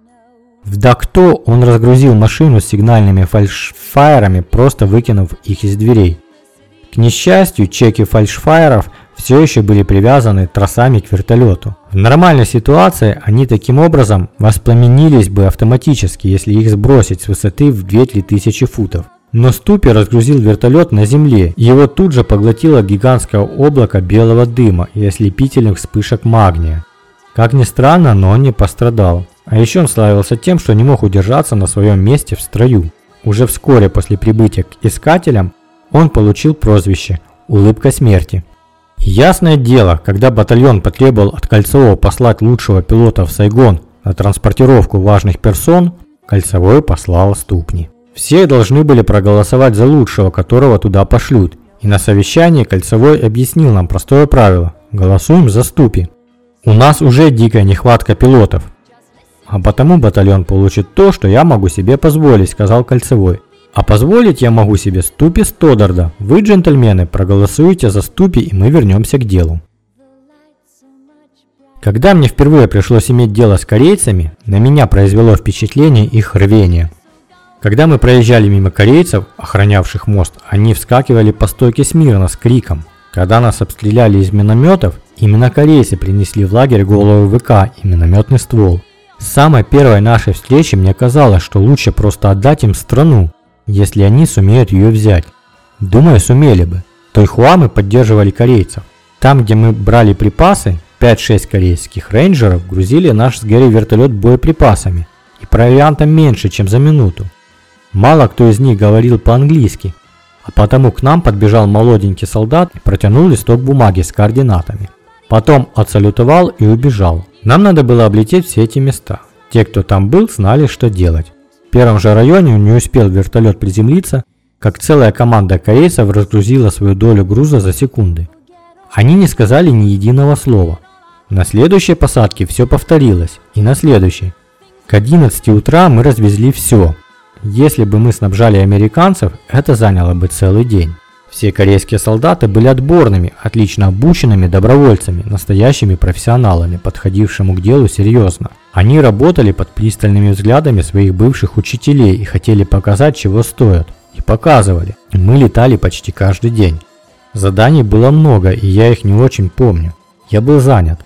В Дакто он разгрузил машину с сигнальными фальшфайерами, просто выкинув их из дверей. К несчастью, чеки фальшфайеров все еще были привязаны тросами к вертолету. В нормальной ситуации они таким образом воспламенились бы автоматически, если их сбросить с высоты в 2-3 тысячи футов. Но Ступи разгрузил вертолет на земле, его тут же поглотило гигантское облако белого дыма и ослепительных вспышек магния. Как ни странно, но он не пострадал. А еще он славился тем, что не мог удержаться на своем месте в строю. Уже вскоре после прибытия к искателям он получил прозвище «Улыбка смерти». Ясное дело, когда батальон потребовал от Кольцевого послать лучшего пилота в Сайгон на транспортировку важных персон, Кольцевой послал ступни. Все должны были проголосовать за лучшего, которого туда пошлют. И на совещании Кольцевой объяснил нам простое правило – голосуем за ступи. У нас уже дикая нехватка пилотов. А потому батальон получит то, что я могу себе позволить, сказал Кольцевой. А позволить я могу себе ступи Стодарда. Вы, джентльмены, проголосуете за ступи и мы вернемся к делу. Когда мне впервые пришлось иметь дело с корейцами, на меня произвело впечатление их рвение – когда мы проезжали мимо корейцев, охранявших мост, они вскакивали по стойке смирно с криком. Когда нас обстреляли из минометов, именно корейцы принесли в лагерь голову ВК и минометный ствол. С самой первой нашей встречи мне казалось, что лучше просто отдать им страну, если они сумеют ее взять. Думаю, сумели бы. Тойхуа мы поддерживали корейцев. Там, где мы брали припасы, 5-6 корейских рейнджеров грузили наш с Гэри вертолет боеприпасами и провиантом меньше, чем за минуту. Мало кто из них говорил по-английски, а потому к нам подбежал молоденький солдат и протянул листок бумаги с координатами. Потом отсалютовал и убежал. Нам надо было облететь все эти места. Те, кто там был, знали, что делать. Первом же районе не успел вертолет приземлиться, как целая команда корейцев разгрузила свою долю груза за секунды. Они не сказали ни единого слова. На следующей посадке все повторилось, и на следующей. К 11 утра мы развезли все, если бы мы снабжали американцев, это заняло бы целый день. Все корейские солдаты были отборными, отлично обученными добровольцами, настоящими профессионалами, подходившими к делу серьезно. Они работали под пристальными взглядами своих бывших учителей и хотели показать, чего стоят. И показывали. Мы летали почти каждый день. Заданий было много, и я их не очень помню. Я был занят.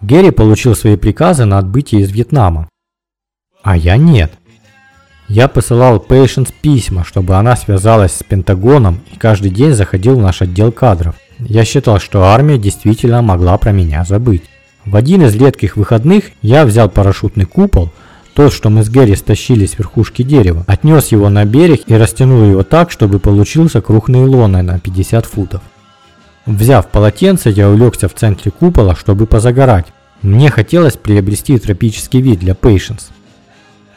Герри получил свои приказы на отбытие из Вьетнама. А я нет. Я посылал Patience письма, чтобы она связалась с Пентагоном и каждый день заходил в наш отдел кадров. Я считал, что армия действительно могла про меня забыть. В один из редких выходных я взял парашютный купол, тот, что мы с Гэри стащили с верхушки дерева, отнес его на берег и растянул его так, чтобы получился круг нейлона на 50 футов. Взяв полотенце, я улегся в центре купола, чтобы позагорать. Мне хотелось приобрести тропический вид для Patience.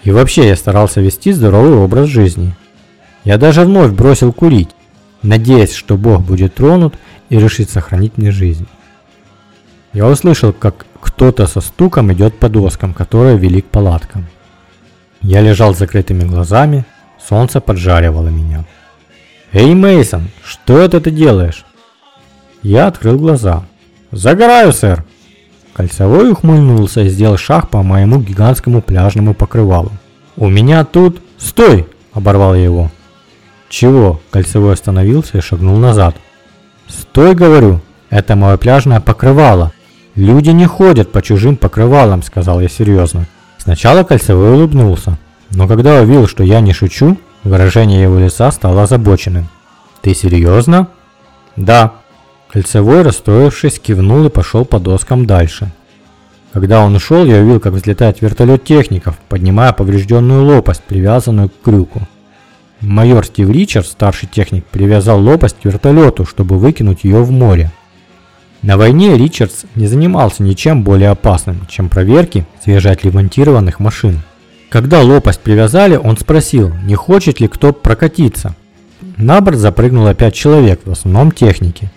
И вообще я старался вести здоровый образ жизни. Я даже вновь бросил курить, надеясь, что Бог будет тронут и решит сохранить мне жизнь. Я услышал, как кто-то со стуком идет по доскам, которые вели к палаткам. Я лежал с закрытыми глазами, солнце поджаривало меня. «Эй, Мейсон, что это ты делаешь?» Я открыл глаза. «Загораю, сэр!» Кольцевой ухмыльнулся и сделал шаг по моему гигантскому пляжному покрывалу. «У меня тут...» «Стой!» – оборвал я его. «Чего?» – Кольцевой остановился и шагнул назад. «Стой, говорю! Это мое пляжное покрывало! Люди не ходят по чужим покрывалам!» – сказал я серьезно. Сначала Кольцевой улыбнулся, но когда увидел, что я не шучу, выражение его лица стало озабоченным. «Ты серьезно?» «Да», Кольцевой, расстроившись, кивнул и пошел по доскам дальше. Когда он ушел, я увидел, как взлетает вертолет техников, поднимая поврежденную лопасть, привязанную к крюку. Майор Стив Ричард, старший техник, привязал лопасть к вертолету, чтобы выкинуть ее в море. На войне Ричардс не занимался ничем более опасным, чем проверки свежеотремонтированных машин. Когда лопасть привязали, он спросил, не хочет ли кто прокатиться. На борт запрыгнуло пять человек, в основном техники.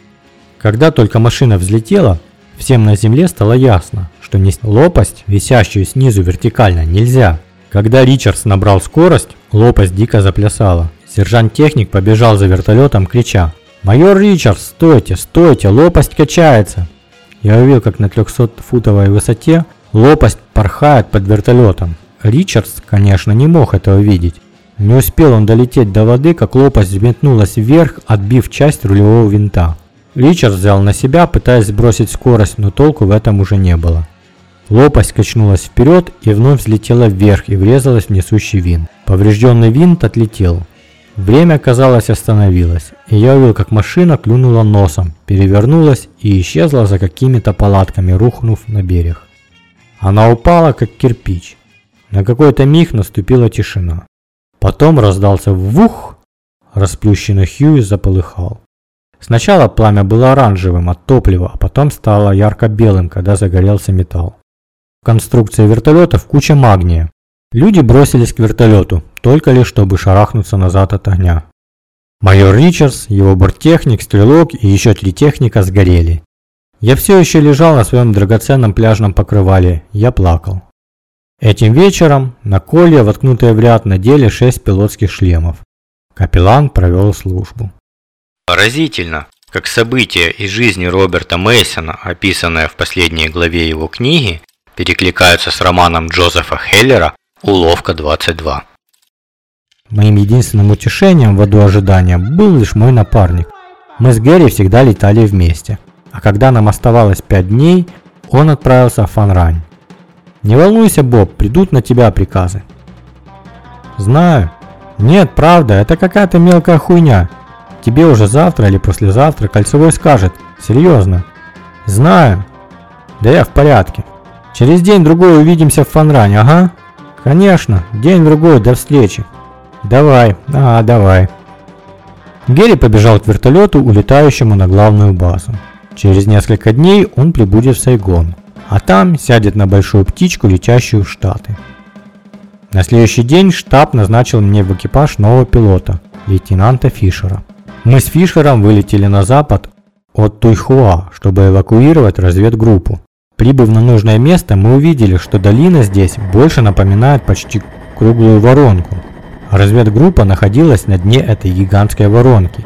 Когда только машина взлетела, всем на земле стало ясно, что нести лопасть, висящую снизу вертикально, нельзя. Когда Ричардс набрал скорость, лопасть дико заплясала. Сержант-техник побежал за вертолетом, крича «Майор Ричардс, стойте, стойте, лопасть качается!» Я увидел, как на 300-футовой высоте лопасть порхает под вертолетом. Ричардс, конечно, не мог этого видеть. Не успел он долететь до воды, как лопасть взметнулась вверх, отбив часть рулевого винта. Ричард взял на себя, пытаясь сбросить скорость, но толку в этом уже не было. Лопасть качнулась вперед и вновь взлетела вверх и врезалась в несущий винт. Поврежденный винт отлетел. Время, казалось, остановилось, и я увидел, как машина клюнула носом, перевернулась и исчезла за какими-то палатками, рухнув на берег. Она упала, как кирпич. На какой-то миг наступила тишина. Потом раздался вух, расплющенный Хьюи заполыхал. Сначала пламя было оранжевым от топлива, а потом стало ярко-белым, когда загорелся металл. В конструкции вертолетов куча магния. Люди бросились к вертолету, только лишь чтобы шарахнуться назад от огня. Майор Ричардс, его борттехник, стрелок и еще три техника сгорели. Я все еще лежал на своем драгоценном пляжном покрывале, я плакал. Этим вечером на колье, воткнутые в ряд, надели шесть пилотских шлемов. Капеллан провел службу. Поразительно, как события из жизни Роберта Мейсона, описанные в последней главе его книги, перекликаются с романом Джозефа Хеллера «Уловка 22». Моим единственным утешением в аду ожидания был лишь мой напарник. Мы с Гэри всегда летали вместе. А когда нам оставалось пять дней, он отправился в Фанрань. «Не волнуйся, Боб, придут на тебя приказы». «Знаю. Нет, правда, это какая-то мелкая хуйня. Тебе уже завтра или послезавтра кольцевой скажет. Серьезно. Знаю. Да я в порядке. Через день-другой увидимся в Фанране, ага? Конечно, день-другой, до встречи. Давай, а, давай. Герри побежал к вертолету, улетающему на главную базу. Через несколько дней он прибудет в Сайгон, а там сядет на большую птичку, летящую в Штаты. На следующий день штаб назначил мне в экипаж нового пилота, лейтенанта Фишера. Мы с Фишером вылетели на запад от Туйхуа, чтобы эвакуировать разведгруппу. Прибыв на нужное место, мы увидели, что долина здесь больше напоминает почти круглую воронку. Разведгруппа находилась на дне этой гигантской воронки.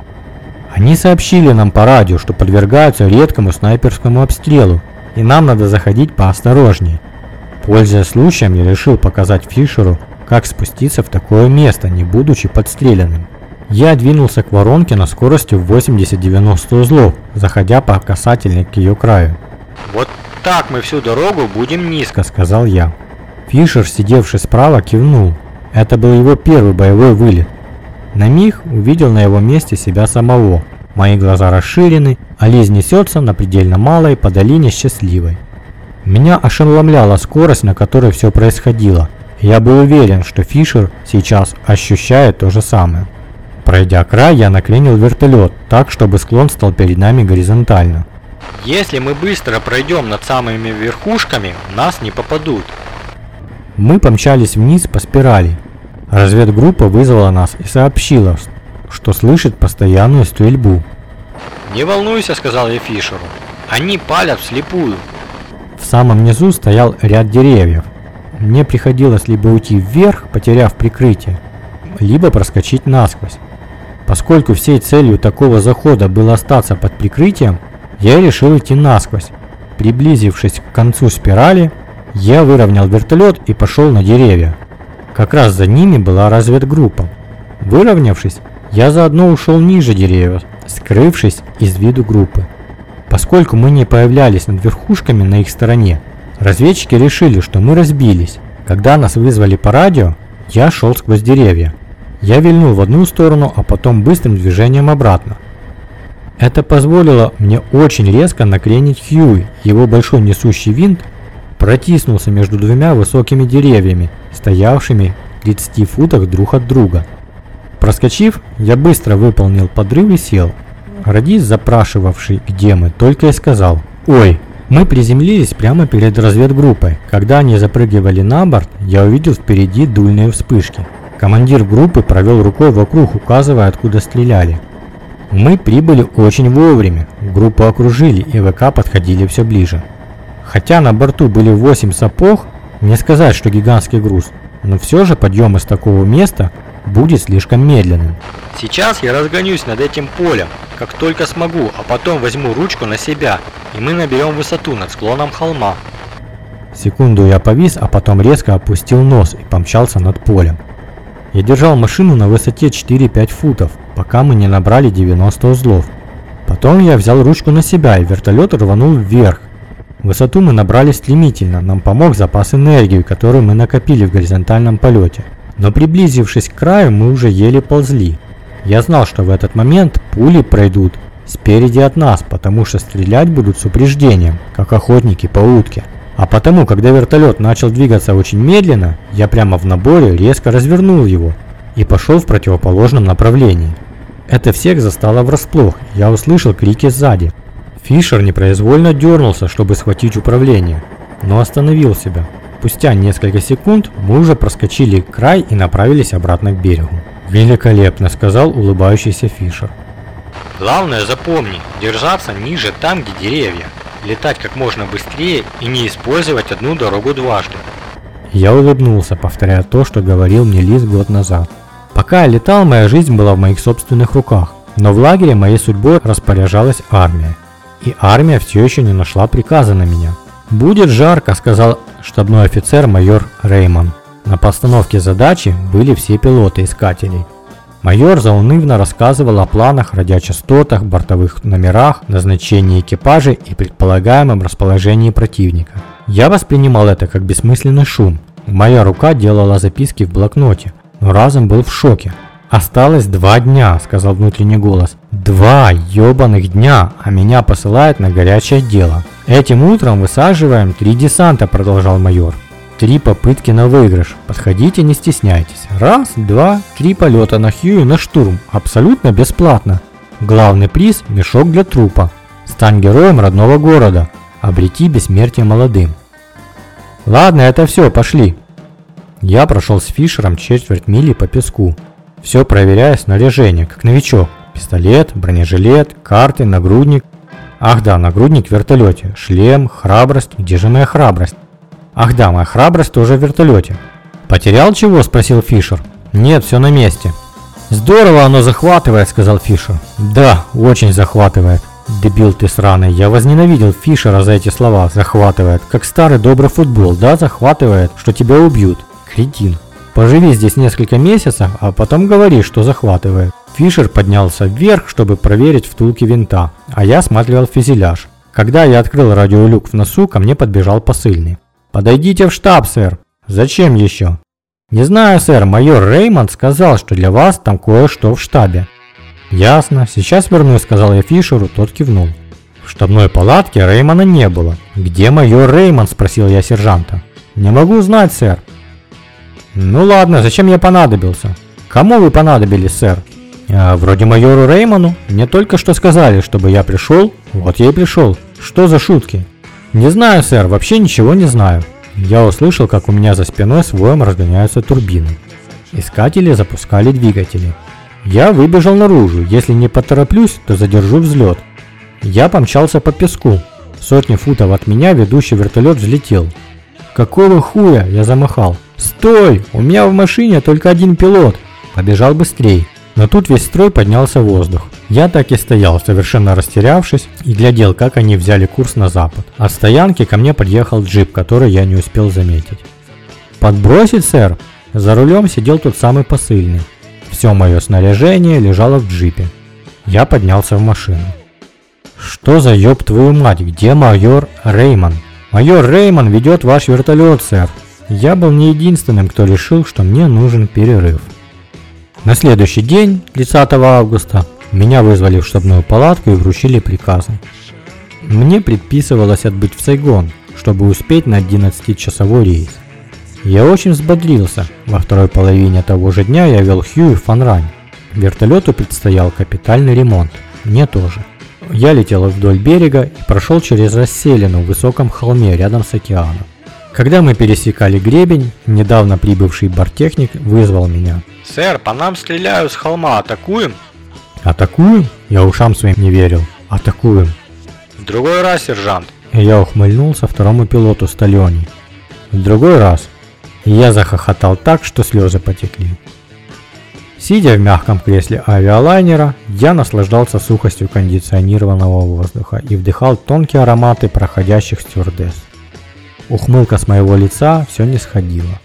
Они сообщили нам по радио, что подвергаются редкому снайперскому обстрелу, и нам надо заходить поосторожнее. Пользуясь случаем, я решил показать Фишеру, как спуститься в такое место, не будучи подстреленным. Я двинулся к воронке на скорости в 80-90 узлов, заходя по касательной к ее краю. Вот так мы всю дорогу будем низко, сказал я. Фишер, сидевший справа, кивнул. Это был его первый боевой вылет. На миг увидел на его месте себя самого. Мои глаза расширены, а Лиз несется на предельно малой по долине счастливой. Меня ошеломляла скорость, на которой все происходило. Я был уверен, что Фишер сейчас ощущает то же самое. Пройдя край, я наклонил вертолет так, чтобы склон стал перед нами горизонтально. Если мы быстро пройдем над самыми верхушками, нас не попадут. Мы помчались вниз по спирали. Разведгруппа вызвала нас и сообщила, что слышит постоянную стрельбу. «Не волнуйся», — сказал я Фишеру. «Они палят вслепую». В самом низу стоял ряд деревьев. Мне приходилось либо уйти вверх, потеряв прикрытие, либо проскочить насквозь. Поскольку всей целью такого захода было остаться под прикрытием, я решил идти насквозь. Приблизившись к концу спирали, я выровнял вертолет и пошел на деревья. Как раз за ними была разведгруппа. Выровнявшись, я заодно ушел ниже деревьев, скрывшись из виду группы. Поскольку мы не появлялись над верхушками на их стороне, разведчики решили, что мы разбились. Когда нас вызвали по радио, я шел сквозь деревья. Я вильнул в одну сторону, а потом быстрым движением обратно. Это позволило мне очень резко накренить Хьюи. Его большой несущий винт протиснулся между двумя высокими деревьями, стоявшими в 30 футах друг от друга. Проскочив, я быстро выполнил подрыв и сел. Радис, запрашивавший, где мы, только и сказал «Ой». Мы приземлились прямо перед разведгруппой. Когда они запрыгивали на борт, я увидел впереди дульные вспышки. Командир группы провел рукой вокруг, указывая, откуда стреляли. Мы прибыли очень вовремя. Группу окружили, и ВК подходили все ближе. Хотя на борту были 8 сапог, не сказать, что гигантский груз, но все же подъем из такого места будет слишком медленным. Сейчас я разгонюсь над этим полем, как только смогу, а потом возьму ручку на себя, и мы наберем высоту над склоном холма. Секунду я повис, а потом резко опустил нос и помчался над полем. Я держал машину на высоте 4-5 футов, пока мы не набрали 90 узлов. Потом я взял ручку на себя и вертолет рванул вверх. Высоту мы набрали стремительно, нам помог запас энергии, который мы накопили в горизонтальном полете. Но приблизившись к краю, мы уже еле ползли. Я знал, что в этот момент пули пройдут спереди от нас, потому что стрелять будут с упреждением, как охотники по утке. А потому, когда вертолет начал двигаться очень медленно, я прямо в наборе резко развернул его и пошел в противоположном направлении. Это всех застало врасплох, я услышал крики сзади. Фишер непроизвольно дернулся, чтобы схватить управление, но остановил себя. Спустя несколько секунд мы уже проскочили край и направились обратно к берегу. «Великолепно», — сказал улыбающийся Фишер. Главное запомни, держаться ниже там, где деревья, летать как можно быстрее и не использовать одну дорогу дважды. Я улыбнулся, повторяя то, что говорил мне Лис год назад. Пока я летал, моя жизнь была в моих собственных руках, но в лагере моей судьбой распоряжалась армия. И армия все еще не нашла приказа на меня. «Будет жарко», — сказал штабной офицер майор Рейман. На постановке задачи были все пилоты искателей. Майор заунывно рассказывал о планах, радиочастотах, бортовых номерах, назначении экипажей и предполагаемом расположении противника. Я воспринимал это как бессмысленный шум. Моя рука делала записки в блокноте, но разом был в шоке. «Осталось два дня», — сказал внутренний голос. «Два ебаных дня, а меня посылают на горячее дело». «Этим утром высаживаем три десанта», — продолжал майор. «Три попытки на выигрыш. Подходите, не стесняйтесь. Раз, два, три полета на Хью на штурм. Абсолютно бесплатно. Главный приз – мешок для трупа. Стань героем родного города. Обрети бессмертие молодым». «Ладно, это все, пошли». Я прошел с Фишером четверть мили по песку. Все проверяя снаряжение, как новичок. Пистолет, бронежилет, карты, нагрудник. Ах да, нагрудник в вертолете. Шлем, храбрость. Где же моя храбрость? Ах да, моя храбрость тоже в вертолете. Потерял чего? Спросил Фишер. Нет, все на месте. Здорово оно захватывает, сказал Фишер. Да, очень захватывает. Дебил ты сраный, я возненавидел Фишера за эти слова. Захватывает. Как старый добрый футбол, да, захватывает, что тебя убьют. Кретин. Поживи здесь несколько месяцев, а потом говори, что захватывает. Фишер поднялся вверх, чтобы проверить втулки винта, а я осматривал фюзеляж. Когда я открыл радиолюк в носу, ко мне подбежал посыльный. «Подойдите в штаб, сэр». «Зачем еще?» «Не знаю, сэр, майор Реймонд сказал, что для вас там кое-что в штабе». «Ясно, сейчас вернусь», — сказал я Фишеру, тот кивнул. В штабной палатке Реймона не было. «Где майор Реймонд?» — спросил я сержанта. «Не могу знать, сэр». «Ну ладно, зачем я понадобился?» «Кому вы понадобились, сэр?» А, «Вроде майору Реймону. Мне только что сказали, чтобы я пришел. Вот я и пришел. Что за шутки?» «Не знаю, сэр, вообще ничего не знаю». Я услышал, как у меня за спиной с воем разгоняются турбины. Искатели запускали двигатели. Я выбежал наружу. Если не потороплюсь, то задержу взлет. Я помчался по песку. Сотни футов от меня ведущий вертолет взлетел. «Какого хуя?» – я замахал. «Стой! У меня в машине только один пилот!» Побежал быстрей. Но тут весь строй поднялся в воздух. Я так и стоял, совершенно растерявшись, и глядел, как они взяли курс на запад. От стоянки ко мне подъехал джип, который я не успел заметить. «Подбросить, сэр?» За рулем сидел тот самый посыльный. Все мое снаряжение лежало в джипе. Я поднялся в машину. «Что за ёб твою мать? Где майор Рейман?» «Майор Рейман ведет ваш вертолет, сэр». Я был не единственным, кто решил, что мне нужен перерыв. На следующий день, 30 августа, меня вызвали в штабную палатку и вручили приказы. Мне предписывалось отбыть в Сайгон, чтобы успеть на 11-часовой рейс. Я очень взбодрился. Во второй половине того же дня я вел Хью в Фанрань. Вертолету предстоял капитальный ремонт. Мне тоже. Я летел вдоль берега и прошел через расселину в высоком холме рядом с океаном. Когда мы пересекали гребень, недавно прибывший борттехник вызвал меня. «Сэр, по нам стреляют с холма, атакуем?» «Атакуем?» Я ушам своим не верил. «Атакуем!» «В другой раз, сержант!» Я ухмыльнулся второму пилоту Сталлиони. «В другой раз!» Я захохотал так, что слезы потекли. Сидя в мягком кресле авиалайнера, я наслаждался сухостью кондиционированного воздуха и вдыхал тонкие ароматы проходящих стюардесс. Ухмылка с моего лица все не сходила.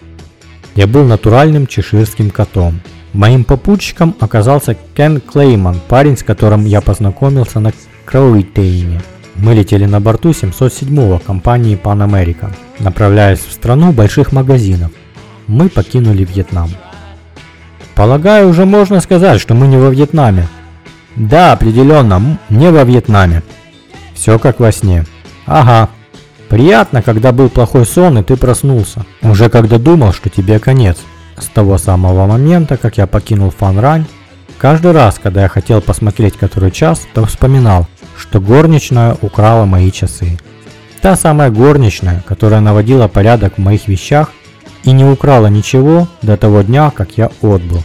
Я был натуральным чеширским котом. Моим попутчиком оказался Кен Клейман, парень, с которым я познакомился на Кроуитейне. Мы летели на борту 707-го компании Pan American, направляясь в страну больших магазинов. Мы покинули Вьетнам. Полагаю, уже можно сказать, что мы не во Вьетнаме. Да, определенно, не во Вьетнаме. Все как во сне. Ага, Приятно, когда был плохой сон и ты проснулся, уже когда думал, что тебе конец. С того самого момента, как я покинул Фанрань, каждый раз, когда я хотел посмотреть который час, то вспоминал, что горничная украла мои часы. Та самая горничная, которая наводила порядок в моих вещах и не украла ничего до того дня, как я отбыл.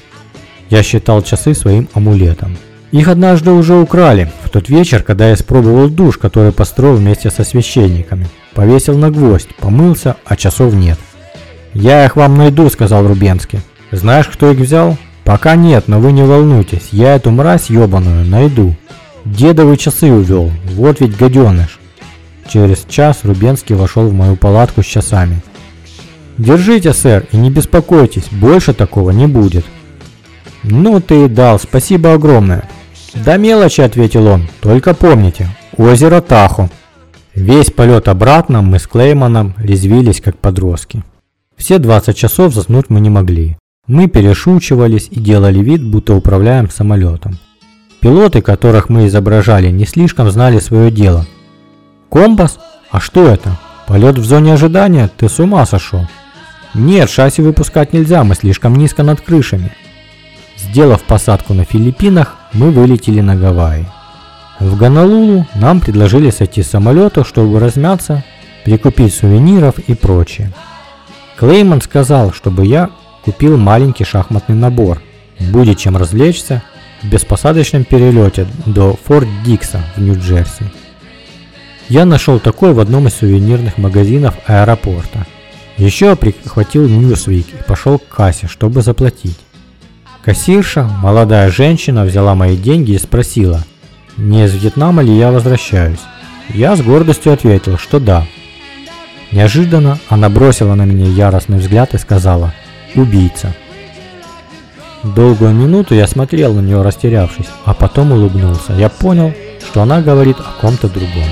Я считал часы своим амулетом. Их однажды уже украли, в тот вечер, когда я испробовал душ, который построил вместе со священниками. Повесил на гвоздь, помылся, а часов нет. «Я их вам найду», — сказал Рубенский. «Знаешь, кто их взял?» «Пока нет, но вы не волнуйтесь, я эту мразь ебаную найду. Дедовы часы увел, вот ведь гаденыш». Через час Рубенский вошел в мою палатку с часами. «Держите, сэр, и не беспокойтесь, больше такого не будет». «Ну ты и дал, спасибо огромное». «Да мелочи», — ответил он, — «только помните, озеро Тахо». Весь полет обратно мы с Клейманом резвились как подростки. Все 20 часов заснуть мы не могли. Мы перешучивались и делали вид, будто управляем самолетом. Пилоты, которых мы изображали, не слишком знали свое дело. Компас? А что это? Полет в зоне ожидания? Ты с ума сошел? Нет, шасси выпускать нельзя, мы слишком низко над крышами. Сделав посадку на Филиппинах, мы вылетели на Гавайи. В Гонолулу нам предложили сойти с самолета, чтобы размяться, прикупить сувениров и прочее. Клейман сказал, чтобы я купил маленький шахматный набор, будет чем развлечься в беспосадочном перелете до Форт Дикса в Нью-Джерси. Я нашел такой в одном из сувенирных магазинов аэропорта. Еще прихватил Ньюсвик и пошел к кассе, чтобы заплатить. Кассирша, молодая женщина, взяла мои деньги и спросила – не из Вьетнама ли я возвращаюсь. Я с гордостью ответил, что да. Неожиданно она бросила на меня яростный взгляд и сказала «Убийца». Долгую минуту я смотрел на нее растерявшись, а потом улыбнулся. Я понял, что она говорит о ком-то другом.